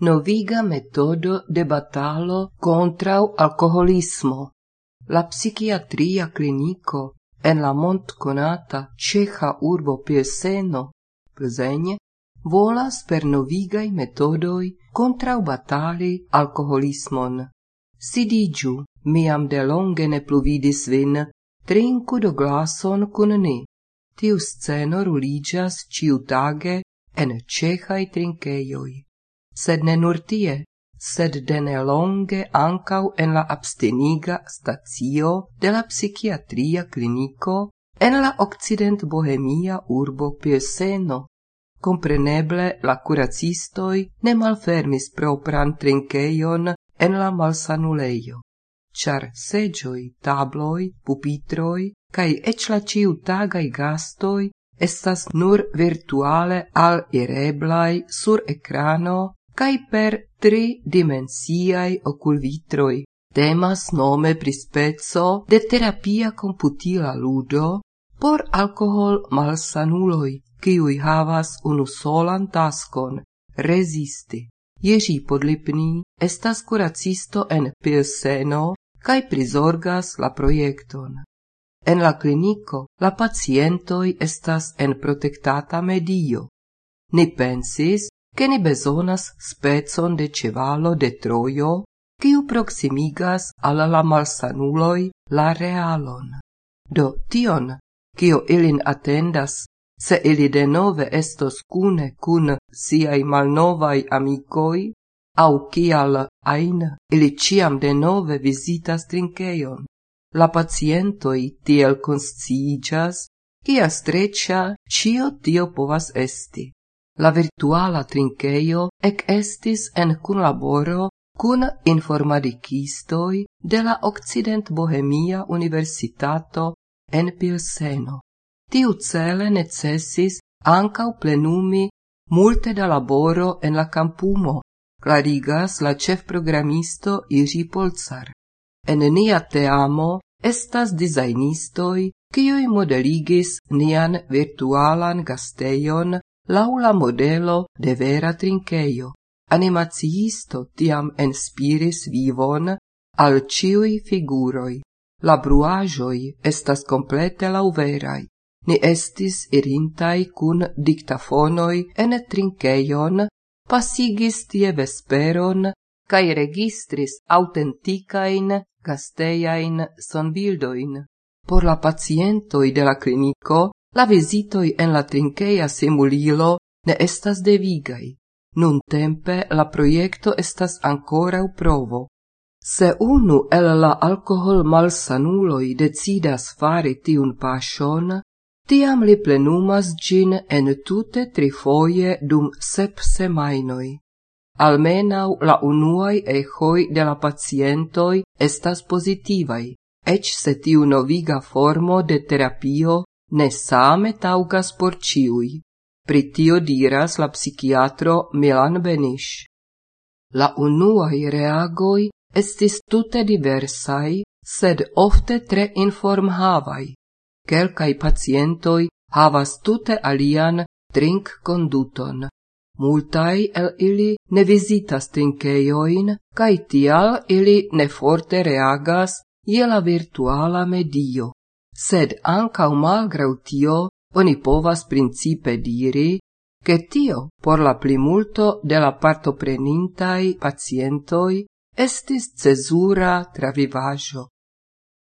noviga metodo de batalo contra alcoholismo. La psichiatria clinico en la mont conata ceja urbo Pilseno, Plzeň, volas per novigai metodoi contra batali alcoholismon. Sidigiu, miam de longe ne pluvidis vin, trinku do glason cun ni. Tiu sceno ruligas ciutage en cehai trinkeioi sed ne nur tie, sed dene longe ancau en la absteniga stazio de la psichiatria clinico en la occident-bohemia urbo Pieseno. Compreneble la curacistoi ne malfermis propran trinkeion en la malsanuleio, char segioi, tabloi, pupitroi, cae ec la ciutagai gastoi estas nur virtuale al ireblai sur ecrano cae per tri dimensiae oculvitroi. Temas nome prispezzo de terapia computila ludo por alcohol malsanuloi, ciui havas unu solan taskon, resisti. Ježi Podlipni estas curacisto en Pilseno kaj prizorgas la projekton. En la kliniko la pacientoj estas en protektata medio. Ni pensis, che ne besonas spezon de cevalo de Trojo, quiu proximigas alla la malsanuloi la realon. Do tion, cio ilin attendas, se ili denove estos cune cun siai malnovai amicoi, au cial ain ili ciam denove visitas trinceion. La pacientoi tiel consciigas, cia streccia cio tio povas esti. La virtuala trinqueio ec estis en cunlaboro cun informadicistoi de la Occident Bohemia Universitato en Pilseno. Tiu cele necessis ancau plenumi multe da laboro en la campumo, clarigas la cef programisto Iri Polcar. En nia teamo estas designistoi, kiui modeligis nian virtualan gastejon laula modelo de vera trinqueio. Animaciisto tiam inspiris vivon al ciui figuroi. La bruajoi estas complete lauverai. Ni estis irintai cun dictafonoi en trinqueion, pasigis tie vesperon, cae registris autenticain gasteiain sonbildoin. Por la pacientoi de la clinico La visitoi en la trinqueia simulilo ne estas devigai. Nun tempe la proiecto estas ancora u provo. Se unu el la alcohol malsanuloi decidas fari tiun pasion, tiam li plenumas gin en tute trifoje dum sep semainoi. Almenau la unuai ehoi de la pacientoi estas positivai, ec se tiu noviga formo de terapio ne same taugas por ciui. pritio diras la psichiatro Milan Benish. La unuai reagoi estis tute diversai, sed ofte tre informhavai. Quelcai pacientoi havas tute alian drink conduton. Multai el ili ne visitas trinkeioin, cae tial ili ne forte reagas je la virtuala medio sed ancau malgrau tio oni povas principe diri che tio por la plimulto de la partoprenintai pacientoi estis cesura travivajo.